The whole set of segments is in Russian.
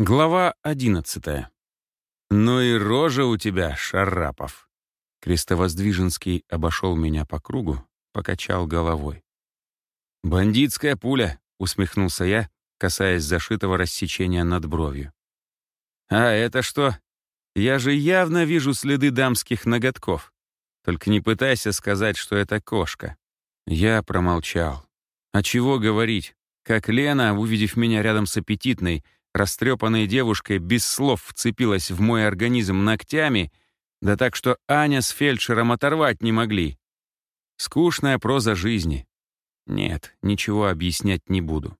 Глава одиннадцатая. «Ну и рожа у тебя, Шарапов!» Крестовоздвиженский обошел меня по кругу, покачал головой. «Бандитская пуля!» — усмехнулся я, касаясь зашитого рассечения над бровью. «А это что? Я же явно вижу следы дамских ноготков. Только не пытайся сказать, что это кошка». Я промолчал. А чего говорить? Как Лена, увидев меня рядом с аппетитной, растрепанной девушкой без слов вцепилась в мой организм ногтями, да так что Аня с фельдшером оторвать не могли. Скучная проза жизни. Нет, ничего объяснять не буду.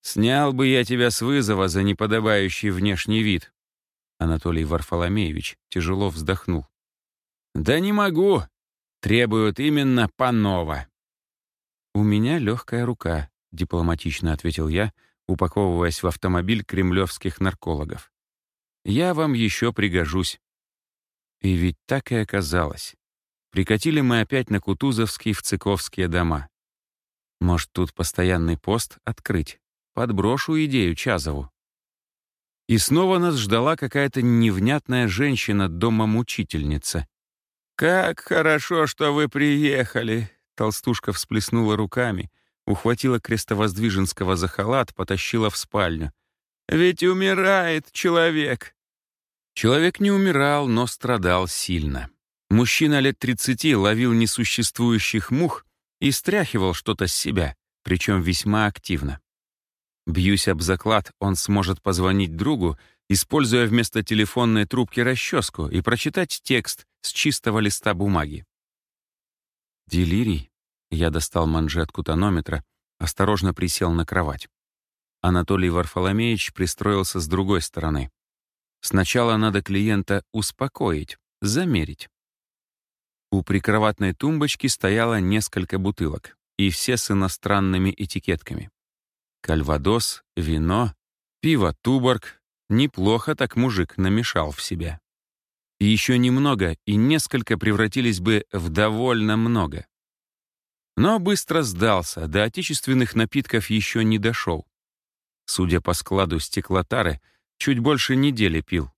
«Снял бы я тебя с вызова за неподобающий внешний вид», Анатолий Варфоломеевич тяжело вздохнул. «Да не могу. Требуют именно панова». «У меня легкая рука», — дипломатично ответил я, — упаковываясь в автомобиль кремлевских наркологов. «Я вам еще пригожусь». И ведь так и оказалось. Прикатили мы опять на Кутузовский в Цыковские дома. Может, тут постоянный пост открыть? Подброшу идею Чазову. И снова нас ждала какая-то невнятная женщина-дома-мучительница. «Как хорошо, что вы приехали!» Толстушка всплеснула руками, ухватила крестовоздвиженского за халат, потащила в спальню. «Ведь умирает человек!» Человек не умирал, но страдал сильно. Мужчина лет тридцати ловил несуществующих мух и стряхивал что-то с себя, причем весьма активно. Бьюсь об заклад, он сможет позвонить другу, используя вместо телефонной трубки расческу и прочитать текст с чистого листа бумаги. Делирий я достал манжетку тонометра, осторожно присел на кровать. Анатолий Варфоломеевич пристроился с другой стороны. Сначала надо клиента успокоить, замерить. У прикроватной тумбочки стояло несколько бутылок, и все с иностранными этикетками. Кальвадос, вино, пиво Туборг. Неплохо так мужик намешал в себя. Еще немного, и несколько превратились бы в довольно много. Но быстро сдался, до отечественных напитков еще не дошел. Судя по складу стеклотары, чуть больше недели пил.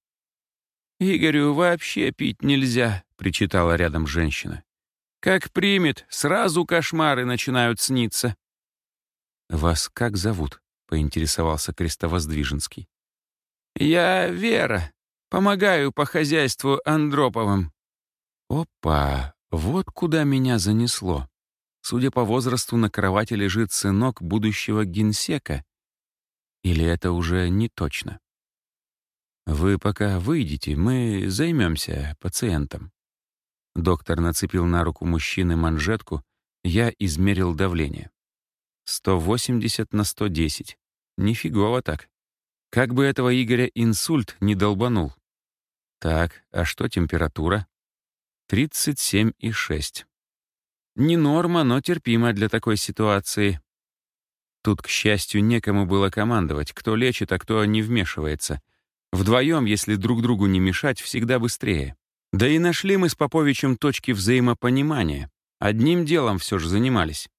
«Игорю вообще пить нельзя», — причитала рядом женщина. «Как примет, сразу кошмары начинают сниться». «Вас как зовут?» — поинтересовался Крестовоздвиженский. «Я Вера. Помогаю по хозяйству Андроповым». «Опа, вот куда меня занесло. Судя по возрасту, на кровати лежит сынок будущего генсека. Или это уже не точно? Вы пока выйдете, мы займемся пациентом. Доктор нацепил на руку мужчины манжетку, я измерил давление. 180 на 110. Нифигово так. Как бы этого Игоря инсульт не долбанул. Так, а что температура? 37,6. Не норма, но терпимо для такой ситуации. Тут, к счастью, некому было командовать, кто лечит, а кто не вмешивается. Вдвоем, если друг другу не мешать, всегда быстрее. Да и нашли мы с Поповичем точки взаимопонимания. Одним делом все же занимались.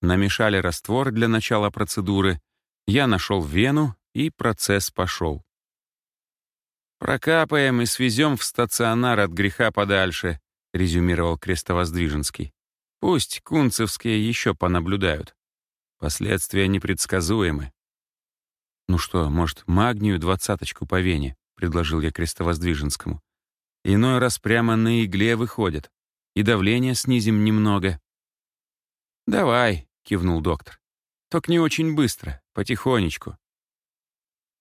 Намешали раствор для начала процедуры, я нашел вену, и процесс пошел. «Прокапаем и свезем в стационар от греха подальше», резюмировал Крестовоздвиженский. Пусть кунцевские еще понаблюдают. Последствия непредсказуемы. «Ну что, может, магнию двадцаточку по вене?» — предложил я Крестовоздвиженскому. «Иной раз прямо на игле выходит. И давление снизим немного». «Давай», — кивнул доктор. «Только не очень быстро, потихонечку».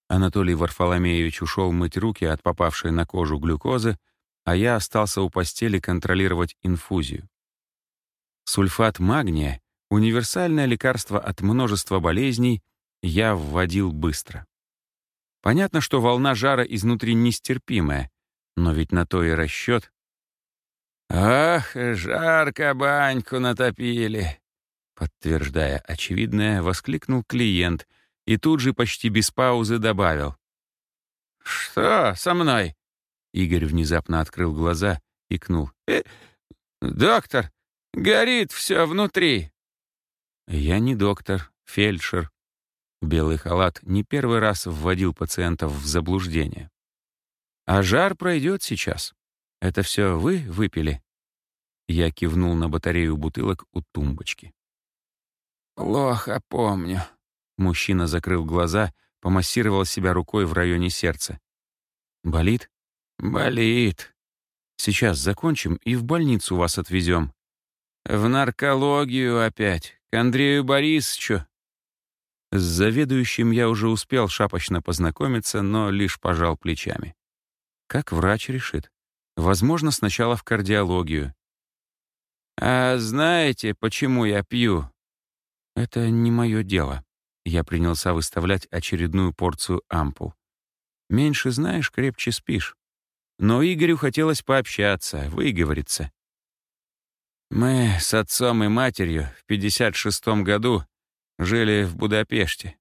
Анатолий Варфоломеевич ушел мыть руки от попавшей на кожу глюкозы, а я остался у постели контролировать инфузию. Сульфат магния — универсальное лекарство от множества болезней — я вводил быстро. Понятно, что волна жара изнутри нестерпимая, но ведь на то и расчет. «Ах, жарко баньку натопили!» Подтверждая очевидное, воскликнул клиент и тут же почти без паузы добавил. «Что со мной?» Игорь внезапно открыл глаза, и икнул. «Э, «Доктор, Горит все внутри. Я не доктор, фельдшер. Белый халат не первый раз вводил пациентов в заблуждение. «А жар пройдет сейчас. Это все вы выпили?» Я кивнул на батарею бутылок у тумбочки. «Плохо помню». Мужчина закрыл глаза, помассировал себя рукой в районе сердца. «Болит?» «Болит. Сейчас закончим и в больницу вас отвезем». «В наркологию опять. К Андрею Борисовичу». С заведующим я уже успел шапочно познакомиться, но лишь пожал плечами. Как врач решит. Возможно, сначала в кардиологию. «А знаете, почему я пью?» «Это не мое дело». Я принялся выставлять очередную порцию ампул. «Меньше знаешь, крепче спишь». Но Игорю хотелось пообщаться, выговориться. «Мы с отцом и матерью в 56-м году жили в Будапеште».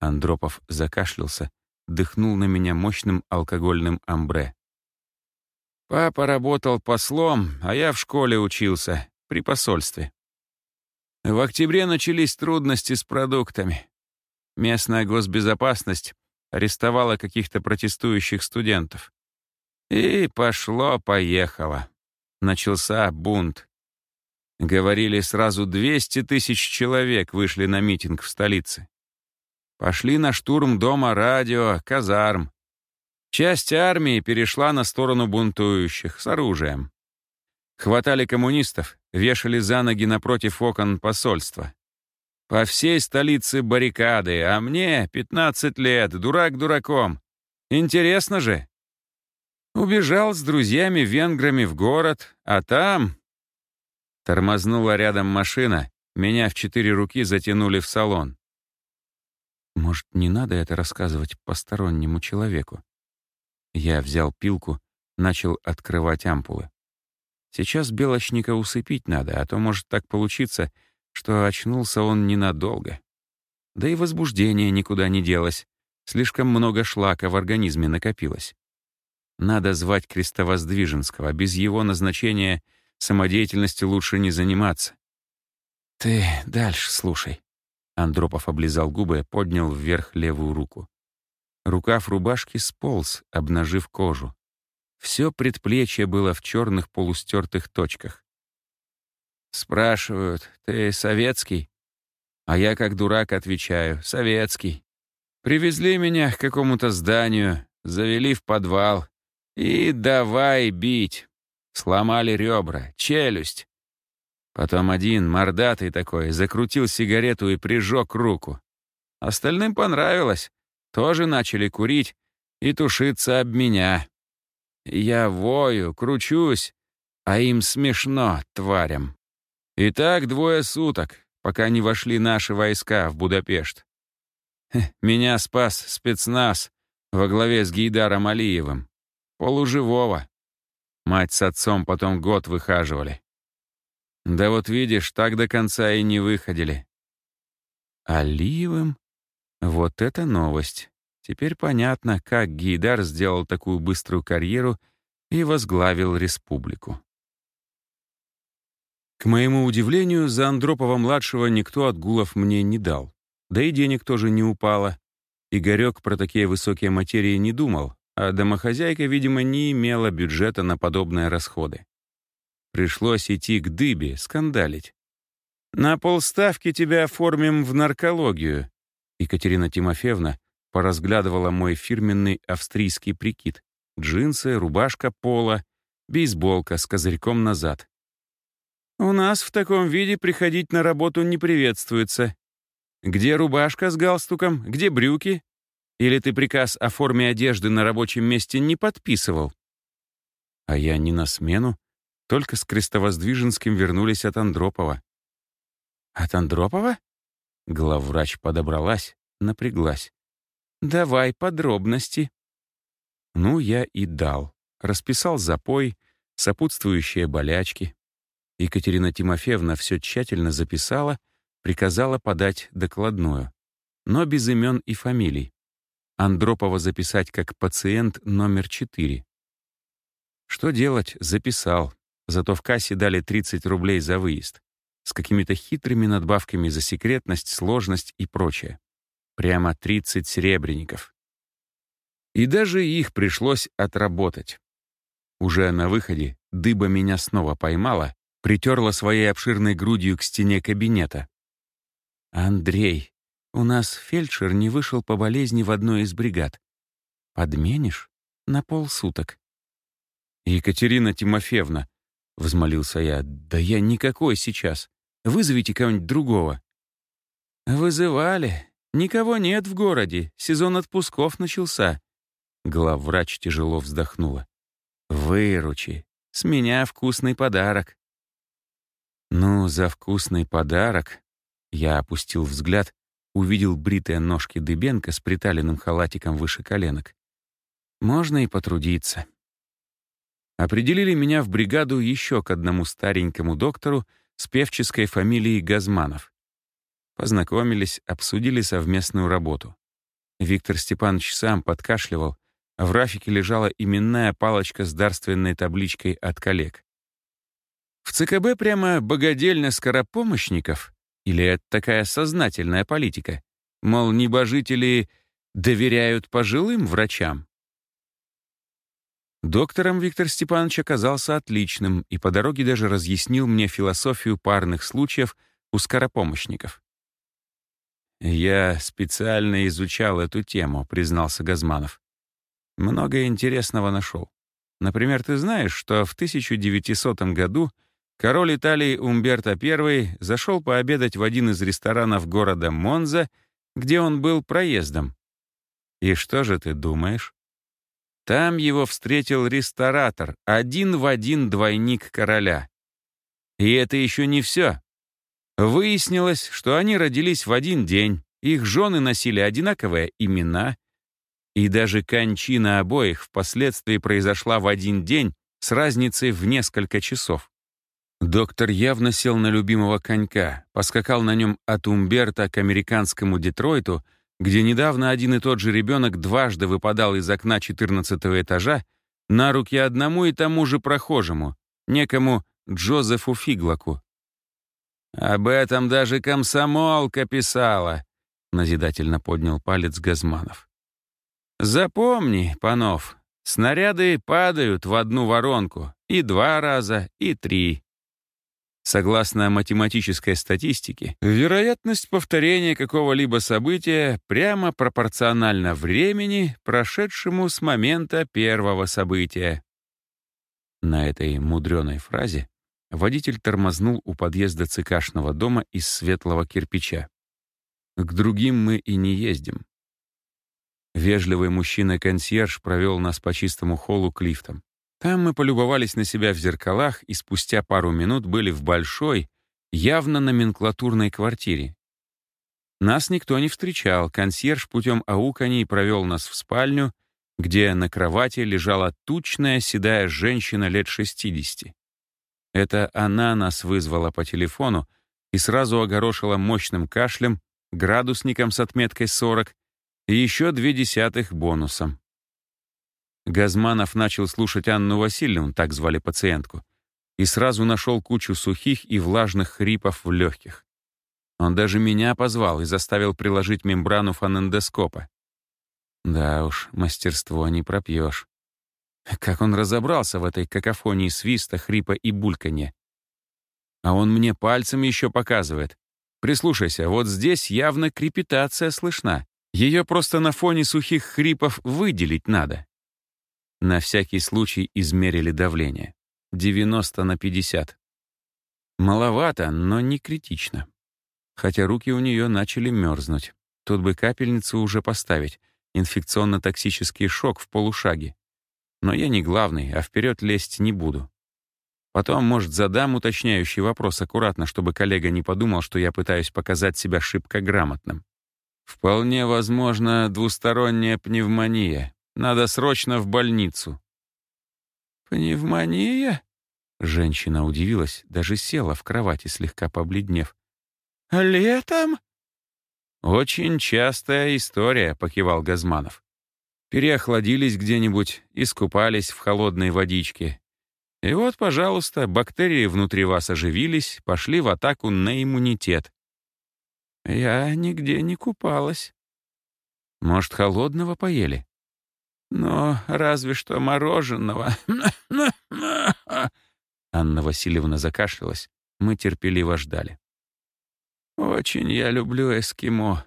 Андропов закашлялся, дыхнул на меня мощным алкогольным амбре. «Папа работал послом, а я в школе учился, при посольстве. В октябре начались трудности с продуктами. Местная госбезопасность арестовала каких-то протестующих студентов. И пошло-поехало. Начался бунт. Говорили, сразу 200 тысяч человек вышли на митинг в столице. Пошли на штурм дома радио, казарм. Часть армии перешла на сторону бунтующих с оружием. Хватали коммунистов, вешали за ноги напротив окон посольства. По всей столице баррикады, а мне 15 лет, дурак дураком. Интересно же. Убежал с друзьями-венграми в город, а там... Тормознула рядом машина, меня в четыре руки затянули в салон. Может, не надо это рассказывать постороннему человеку? Я взял пилку, начал открывать ампулы. Сейчас Белочника усыпить надо, а то может так получиться, что очнулся он ненадолго. Да и возбуждение никуда не делось. Слишком много шлака в организме накопилось. Надо звать Крестовоздвиженского. Без его назначения самодеятельностью лучше не заниматься. «Ты дальше слушай». Андропов облизал губы, поднял вверх левую руку. Рукав рубашки сполз, обнажив кожу. Все предплечье было в черных полустертых точках. Спрашивают, ты советский? А я как дурак отвечаю, советский. Привезли меня к какому-то зданию, завели в подвал. И давай бить. Сломали ребра, челюсть. Потом один, мордатый такой, закрутил сигарету и прижег руку. Остальным понравилось. Тоже начали курить и тушиться об меня. Я вою, кручусь, а им смешно, тварям. И так двое суток, пока не вошли наши войска в Будапешт. Меня спас спецназ во главе с Гейдаром Алиевым. Полуживого. Мать с отцом потом год выхаживали. Да вот видишь, так до конца и не выходили. Алиевым? Вот это новость. Теперь понятно, как Гейдар сделал такую быструю карьеру и возглавил республику. К моему удивлению, за Андропова-младшего никто отгулов мне не дал. Да и денег тоже не упало. Игорек про такие высокие материи не думал, а домохозяйка, видимо, не имела бюджета на подобные расходы. Пришлось идти к дыбе, скандалить. «На полставки тебя оформим в наркологию», Екатерина Тимофеевна поразглядывала мой фирменный австрийский прикид. Джинсы, рубашка пола, бейсболка с козырьком назад. «У нас в таком виде приходить на работу не приветствуется. Где рубашка с галстуком? Где брюки? Или ты приказ о форме одежды на рабочем месте не подписывал?» А я не на смену, только с Крестовоздвиженским вернулись от Андропова. «От Андропова?» Главврач подобралась, напряглась. Давай подробности. Ну, я и дал. Расписал запой, сопутствующие болячки. Екатерина Тимофеевна все тщательно записала, приказала подать докладную, но без имен и фамилий. Андропова записать как пациент номер 4. Что делать, записал. Зато в кассе дали 30 рублей за выезд. С какими-то хитрыми надбавками за секретность, сложность и прочее. Прямо 30 серебряников. И даже их пришлось отработать. Уже на выходе дыба меня снова поймала, притерла своей обширной грудью к стене кабинета. «Андрей, у нас фельдшер не вышел по болезни в одной из бригад. Подменишь? На полсуток». «Екатерина Тимофеевна», — взмолился я, — «да я никакой сейчас. Вызовите кого-нибудь другого». «Вызывали. Никого нет в городе. Сезон отпусков начался». Главврач тяжело вздохнула. «Выручи. С меня вкусный подарок». «Ну, за вкусный подарок...» Я опустил взгляд, увидел бритые ножки Дыбенко с приталенным халатиком выше коленок. «Можно и потрудиться». Определили меня в бригаду еще к одному старенькому доктору с певческой фамилией Газманов. Познакомились, обсудили совместную работу. Виктор Степанович сам подкашливал, а в рафике лежала именная палочка с дарственной табличкой от коллег. В ЦКБ прямо богадельня скоропомощников? Или это такая сознательная политика? Мол, небожители доверяют пожилым врачам? Доктором Виктор Степанович оказался отличным и по дороге даже разъяснил мне философию парных случаев у скоропомощников. «Я специально изучал эту тему», — признался Газманов. «Много интересного нашел. Например, ты знаешь, что в 1900 году король Италии Умберто I зашел пообедать в один из ресторанов города Монза, где он был проездом. И что же ты думаешь? Там его встретил ресторатор, один в один двойник короля. И это еще не все. Выяснилось, что они родились в один день, их жены носили одинаковые имена, и даже кончина обоих впоследствии произошла в один день с разницей в несколько часов. Доктор явно сел на любимого конька, поскакал на нем от Умберта к американскому Детройту, где недавно один и тот же ребенок дважды выпадал из окна 14 этажа на руки одному и тому же прохожему, некому Джозефу Фиглаку. «Об этом даже комсомолка писала», — назидательно поднял палец Газманов. «Запомни, Панов, снаряды падают в одну воронку и два раза, и три. Согласно математической статистике, вероятность повторения какого-либо события прямо пропорциональна времени, прошедшему с момента первого события». На этой мудреной фразе Водитель тормознул у подъезда цикашного дома из светлого кирпича. К другим мы и не ездим. Вежливый мужчина-консьерж провел нас по чистому холлу к лифтам. Там мы полюбовались на себя в зеркалах и спустя пару минут были в большой, явно номенклатурной квартире. Нас никто не встречал, консьерж путем ауканий провел нас в спальню, где на кровати лежала тучная седая женщина лет 60. Это она нас вызвала по телефону и сразу огорошила мощным кашлем, градусником с отметкой 40 и еще две десятых бонусом. Газманов начал слушать Анну Васильевну, так звали пациентку, и сразу нашел кучу сухих и влажных хрипов в легких. Он даже меня позвал и заставил приложить мембрану фонендоскопа. Да уж, мастерство не пропьешь. Как он разобрался в этой какофонии свиста, хрипа и бульканья? А он мне пальцем еще показывает. Прислушайся, вот здесь явно крепитация слышна. Ее просто на фоне сухих хрипов выделить надо. На всякий случай измерили давление. 90 на 50. Маловато, но не критично. Хотя руки у нее начали мерзнуть. Тут бы капельницу уже поставить. Инфекционно-токсический шок в полушаге. Но я не главный, а вперед лезть не буду. Потом, может, задам уточняющий вопрос аккуратно, чтобы коллега не подумал, что я пытаюсь показать себя шибко грамотным. Вполне возможно двусторонняя пневмония. Надо срочно в больницу. «Пневмония?» Женщина удивилась, даже села в кровати, слегка побледнев. «Летом?» «Очень частая история», — покивал Газманов. Переохладились где-нибудь, искупались в холодной водичке. И вот, пожалуйста, бактерии внутри вас оживились, пошли в атаку на иммунитет. Я нигде не купалась. Может, холодного поели? Но разве что мороженого. Анна Васильевна закашлялась. Мы терпеливо ждали. Очень я люблю эскимо.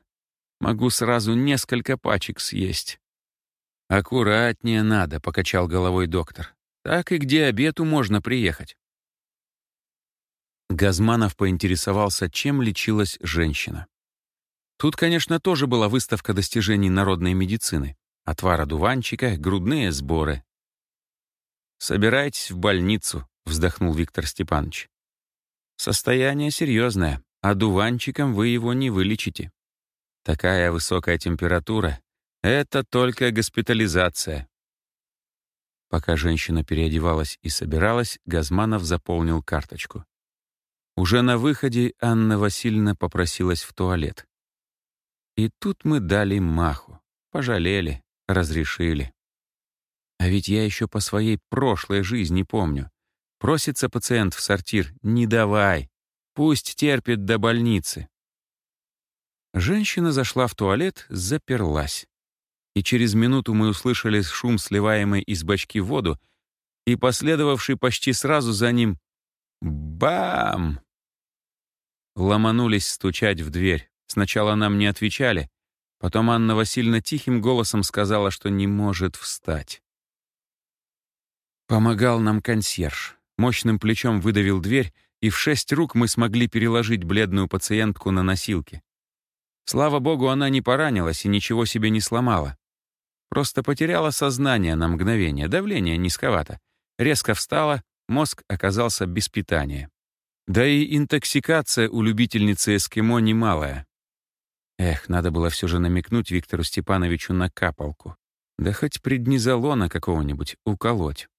Могу сразу несколько пачек съесть. Аккуратнее надо, покачал головой доктор. Так и к диабету можно приехать. Газманов поинтересовался, чем лечилась женщина. Тут, конечно, тоже была выставка достижений народной медицины. Отвар одуванчика, грудные сборы. «Собирайтесь в больницу», — вздохнул Виктор Степанович. «Состояние серьезное. Одуванчиком вы его не вылечите. Такая высокая температура — это только госпитализация». Пока женщина переодевалась и собиралась, Газманов заполнил карточку. Уже на выходе Анна Васильевна попросилась в туалет. И тут мы дали маху, пожалели, разрешили. А ведь я еще по своей прошлой жизни помню. Просится пациент в сортир «не давай», пусть терпит до больницы. Женщина зашла в туалет, заперлась. И через минуту мы услышали шум сливаемой из бачки воду и последовавший почти сразу за ним «Бам!» Ломанулись стучать в дверь. Сначала нам не отвечали, потом Анна Васильевна тихим голосом сказала, что не может встать. Помогал нам консьерж. Мощным плечом выдавил дверь, и в шесть рук мы смогли переложить бледную пациентку на носилки. Слава богу, она не поранилась и ничего себе не сломала. Просто потеряла сознание на мгновение, давление низковато. Резко встала, мозг оказался без питания. Да и интоксикация у любительницы эскимо немалая. Эх, надо было все же намекнуть Виктору Степановичу на капалку. Да хоть преднизолона какого-нибудь уколоть.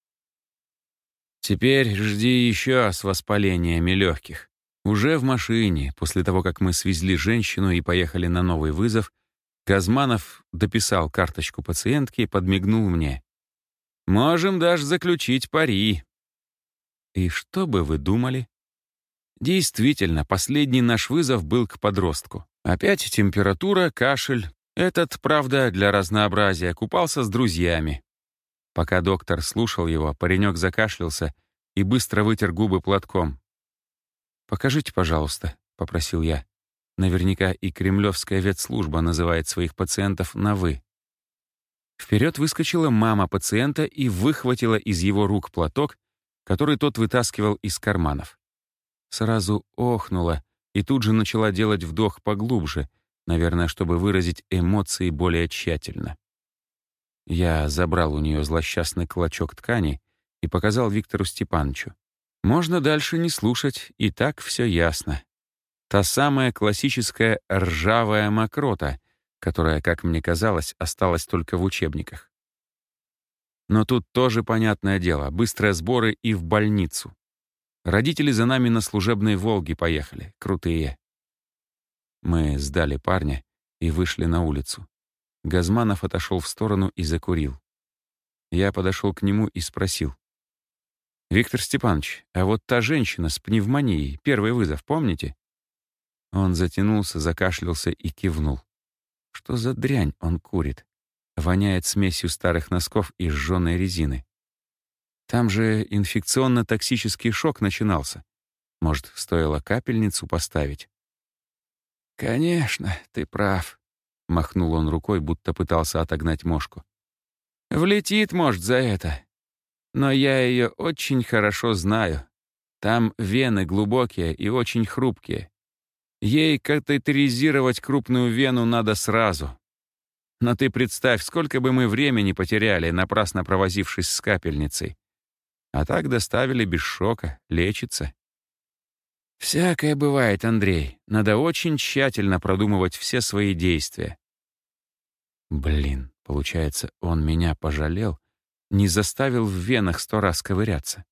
Теперь жди еще с воспалениями легких. Уже в машине, после того, как мы свезли женщину и поехали на новый вызов, Казманов дописал карточку пациентки и подмигнул мне. «Можем даже заключить пари». И что бы вы думали? Действительно, последний наш вызов был к подростку. Опять температура, кашель. Этот, правда, для разнообразия, купался с друзьями. Пока доктор слушал его, паренек закашлялся и быстро вытер губы платком. «Покажите, пожалуйста», — попросил я. Наверняка и кремлевская ветслужба называет своих пациентов на «вы». Вперед выскочила мама пациента и выхватила из его рук платок, который тот вытаскивал из карманов. Сразу охнула и тут же начала делать вдох поглубже, наверное, чтобы выразить эмоции более тщательно. Я забрал у нее злосчастный клочок ткани и показал Виктору Степановичу. Можно дальше не слушать, и так все ясно. Та самая классическая ржавая мокрота, которая, как мне казалось, осталась только в учебниках. Но тут тоже понятное дело, быстрые сборы и в больницу. Родители за нами на служебной «Волге» поехали, крутые. Мы сдали парня и вышли на улицу. Газманов отошел в сторону и закурил. Я подошел к нему и спросил. «Виктор Степанович, а вот та женщина с пневмонией, первый вызов, помните?» Он затянулся, закашлялся и кивнул. Что за дрянь он курит? Воняет смесью старых носков и сжёной резины. Там же инфекционно-токсический шок начинался. Может, стоило капельницу поставить? «Конечно, ты прав», — махнул он рукой, будто пытался отогнать мошку. «Влетит, может, за это. Но я ее очень хорошо знаю. Там вены глубокие и очень хрупкие. Ей катетеризировать крупную вену надо сразу. Но ты представь, сколько бы мы времени потеряли, напрасно провозившись с капельницей. А так доставили без шока, лечится. Всякое бывает, Андрей. Надо очень тщательно продумывать все свои действия. Блин, получается, он меня пожалел, не заставил в венах сто раз ковыряться.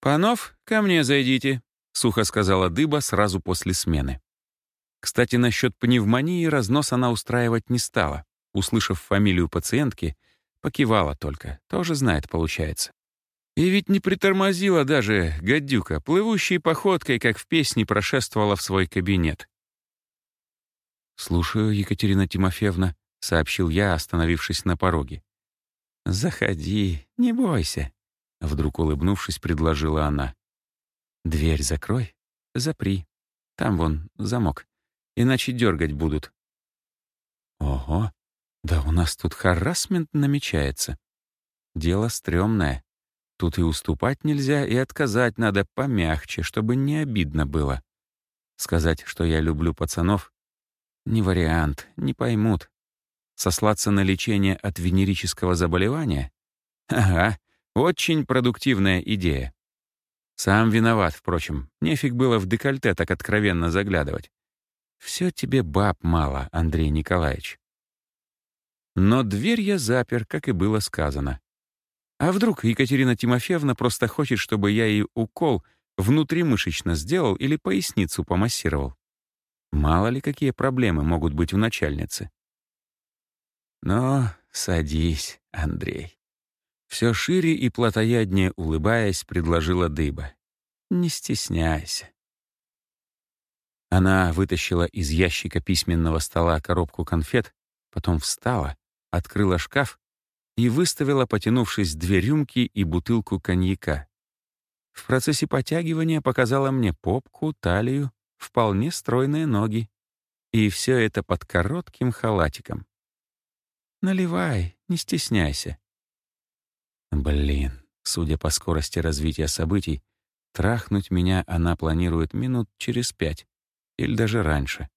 «Панов, ко мне зайдите», — сухо сказала Дыба сразу после смены. Кстати, насчет пневмонии разнос она устраивать не стала. Услышав фамилию пациентки, покивала только. Тоже знает, получается. И ведь не притормозила даже гадюка, плывущей походкой, как в песне, прошествовала в свой кабинет. «Слушаю, Екатерина Тимофеевна», сообщил я, остановившись на пороге. «Заходи, не бойся», — вдруг улыбнувшись, предложила она. «Дверь закрой, запри. Там вон замок. Иначе дергать будут». «Ого, да у нас тут харасмент намечается. Дело стрёмное. Тут и уступать нельзя, и отказать надо помягче, чтобы не обидно было. Сказать, что я люблю пацанов — не вариант, не поймут. Сослаться на лечение от венерического заболевания? Ага, очень продуктивная идея. Сам виноват, впрочем. Нефиг было в декольте так откровенно заглядывать. Все тебе баб мало, Андрей Николаевич. Но дверь я запер, как и было сказано. А вдруг Екатерина Тимофеевна просто хочет, чтобы я ей укол внутримышечно сделал или поясницу помассировал? Мало ли какие проблемы могут быть у начальницы. Но садись, Андрей. Все шире и плотояднее улыбаясь, предложила дыба. Не стесняйся. Она вытащила из ящика письменного стола коробку конфет, потом встала, открыла шкаф и выставила, потянувшись, две рюмки и бутылку коньяка. В процессе потягивания показала мне попку, талию, вполне стройные ноги. И все это под коротким халатиком. «Наливай, не стесняйся». Блин, судя по скорости развития событий, трахнуть меня она планирует минут через пять или даже раньше.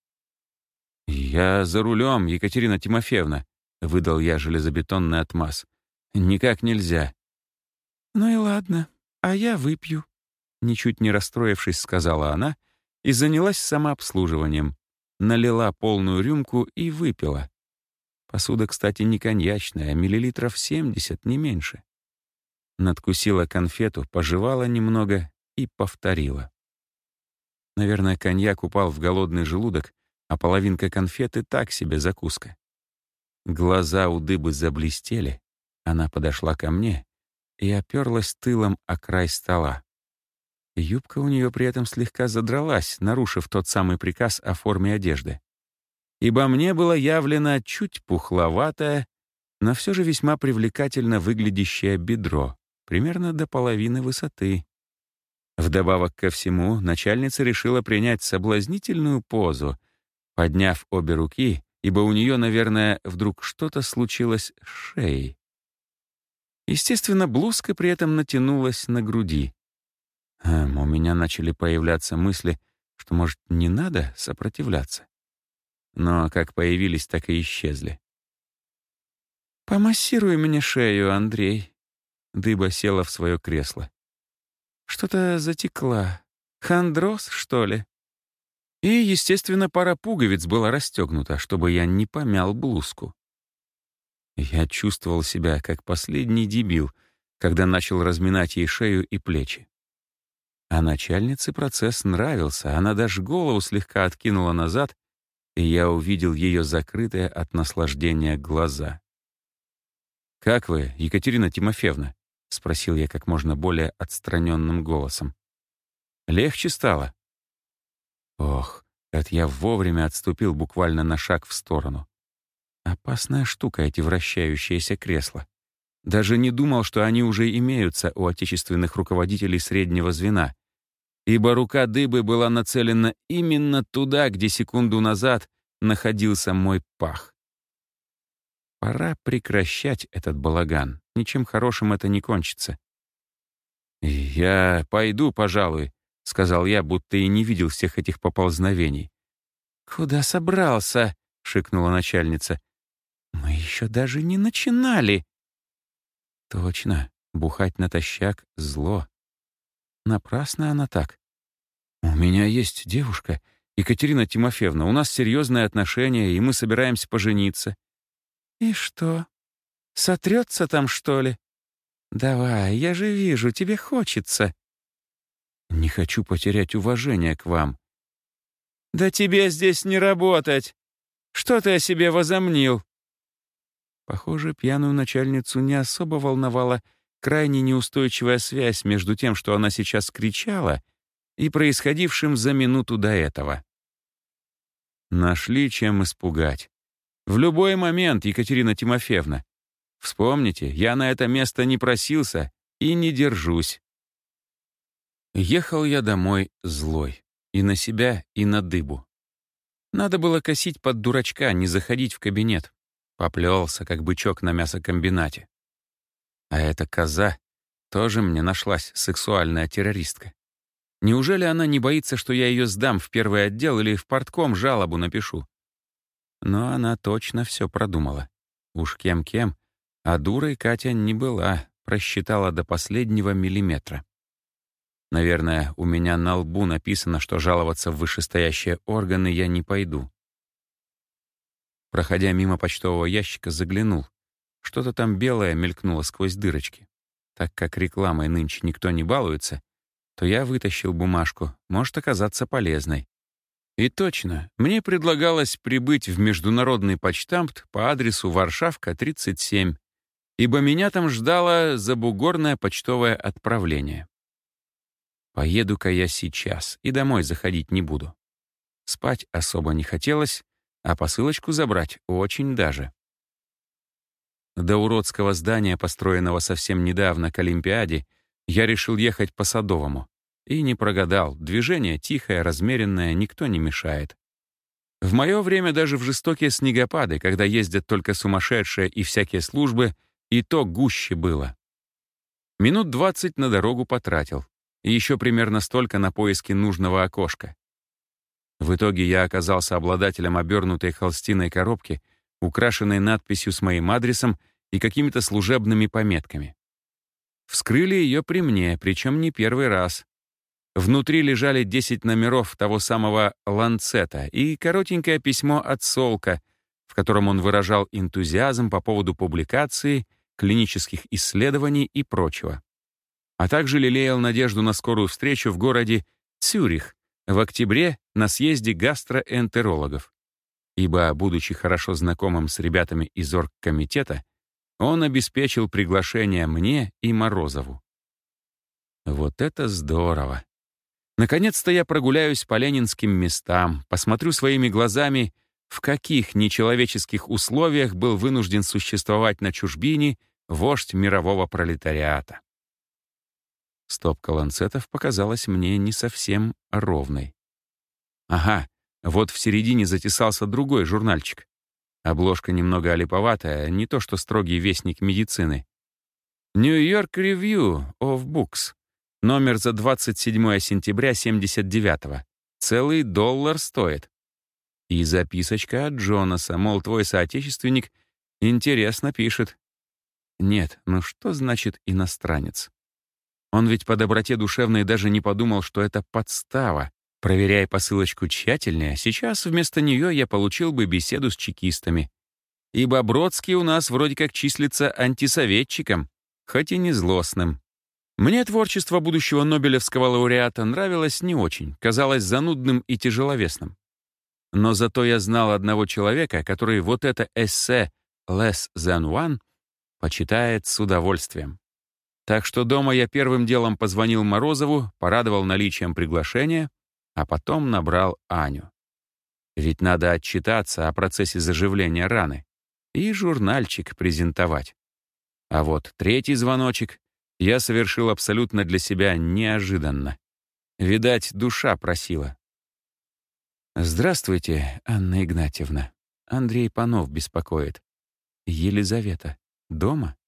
«Я за рулем, Екатерина Тимофеевна», — выдал я железобетонный отмаз. «Никак нельзя». «Ну и ладно, а я выпью», — ничуть не расстроившись, сказала она и занялась самообслуживанием. Налила полную рюмку и выпила. Посуда, кстати, не коньячная, а миллилитров 70, не меньше. Надкусила конфету, пожевала немного и повторила. Наверное, коньяк упал в голодный желудок, а половинка конфеты так себе закуска. Глаза у дыбы заблестели. Она подошла ко мне и оперлась тылом о край стола. Юбка у нее при этом слегка задралась, нарушив тот самый приказ о форме одежды. Ибо мне было явлено чуть пухловатое, но все же весьма привлекательно выглядящее бедро, примерно до половины высоты. Вдобавок ко всему, начальница решила принять соблазнительную позу, подняв обе руки ибо у нее, наверное, вдруг что-то случилось с шеей. Естественно, блузка при этом натянулась на груди. Эм, у меня начали появляться мысли, что, может, не надо сопротивляться. Но как появились, так и исчезли. «Помассируй мне шею, Андрей». Дыба села в свое кресло. «Что-то затекла. Хондроз, что ли?» И, естественно, пара пуговиц была расстегнута, чтобы я не помял блузку. Я чувствовал себя как последний дебил, когда начал разминать ей шею и плечи. А начальнице процесс нравился, она даже голову слегка откинула назад, и я увидел ее закрытые от наслаждения глаза. «Как вы, Екатерина Тимофеевна?» — спросил я как можно более отстраненным голосом. «Легче стало?» Ох, это я вовремя отступил буквально на шаг в сторону. Опасная штука эти вращающиеся кресла. Даже не думал, что они уже имеются у отечественных руководителей среднего звена, ибо рука дыбы была нацелена именно туда, где секунду назад находился мой пах. Пора прекращать этот балаган. Ничем хорошим это не кончится. «Я пойду, пожалуй», — сказал я, будто и не видел всех этих поползновений. «Куда собрался?» — шикнула начальница. «Мы еще даже не начинали». «Точно, бухать натощак — зло. Напрасно она так. У меня есть девушка, Екатерина Тимофеевна, у нас серьезные отношения, и мы собираемся пожениться». «И что? Сотрется там, что ли?» «Давай, я же вижу, тебе хочется». Не хочу потерять уважение к вам». «Да тебе здесь не работать! Что ты о себе возомнил?» Похоже, пьяную начальницу не особо волновала крайне неустойчивая связь между тем, что она сейчас кричала, и происходившим за минуту до этого. Нашли чем испугать. В любой момент, Екатерина Тимофеевна. Вспомните, я на это место не просился и не держусь. Ехал я домой злой. И на себя, и на дыбу. Надо было косить под дурачка, не заходить в кабинет. Поплелся, как бычок на мясокомбинате. А эта коза тоже мне нашлась, сексуальная террористка. Неужели она не боится, что я ее сдам в первый отдел или в портком жалобу напишу? Но она точно все продумала. Уж кем-кем, а дурой Катя не была, просчитала до последнего миллиметра. Наверное, у меня на лбу написано, что жаловаться в вышестоящие органы я не пойду. Проходя мимо почтового ящика, заглянул. Что-то там белое мелькнуло сквозь дырочки. Так как рекламой нынче никто не балуется, то я вытащил бумажку, может оказаться полезной. И точно, мне предлагалось прибыть в международный почтамт по адресу Варшавка, 37, ибо меня там ждало забугорное почтовое отправление. Поеду-ка я сейчас и домой заходить не буду. Спать особо не хотелось, а посылочку забрать очень даже. До уродского здания, построенного совсем недавно к Олимпиаде, я решил ехать по Садовому. И не прогадал, движение тихое, размеренное, никто не мешает. В мое время даже в жестокие снегопады, когда ездят только сумасшедшие и всякие службы, и то гуще было. Минут двадцать на дорогу потратил и еще примерно столько на поиски нужного окошка. В итоге я оказался обладателем обернутой холстиной коробки, украшенной надписью с моим адресом и какими-то служебными пометками. Вскрыли ее при мне, причем не первый раз. Внутри лежали 10 номеров того самого «Ланцета» и коротенькое письмо от Солка, в котором он выражал энтузиазм по поводу публикации, клинических исследований и прочего а также лелеял надежду на скорую встречу в городе Цюрих в октябре на съезде гастроэнтерологов. Ибо, будучи хорошо знакомым с ребятами из оргкомитета, он обеспечил приглашение мне и Морозову. Вот это здорово! Наконец-то я прогуляюсь по ленинским местам, посмотрю своими глазами, в каких нечеловеческих условиях был вынужден существовать на чужбине вождь мирового пролетариата. Стопка ланцетов показалась мне не совсем ровной. Ага, вот в середине затесался другой журнальчик. Обложка немного олиповатая, не то что строгий вестник медицины. York Review of Books. Номер за 27 сентября 79-го. Целый доллар стоит. И записочка от Джонаса, мол, твой соотечественник интересно пишет. Нет, ну что значит иностранец? Он ведь по доброте душевной даже не подумал, что это подстава. Проверяя посылочку тщательнее, сейчас вместо нее я получил бы беседу с чекистами. Ибо Бродский у нас вроде как числится антисоветчиком, хоть и не злостным. Мне творчество будущего Нобелевского лауреата нравилось не очень, казалось занудным и тяжеловесным. Но зато я знал одного человека, который вот это эссе «Less than one» почитает с удовольствием. Так что дома я первым делом позвонил Морозову, порадовал наличием приглашения, а потом набрал Аню. Ведь надо отчитаться о процессе заживления раны и журнальчик презентовать. А вот третий звоночек я совершил абсолютно для себя неожиданно. Видать, душа просила. «Здравствуйте, Анна Игнатьевна. Андрей Панов беспокоит. Елизавета, дома?»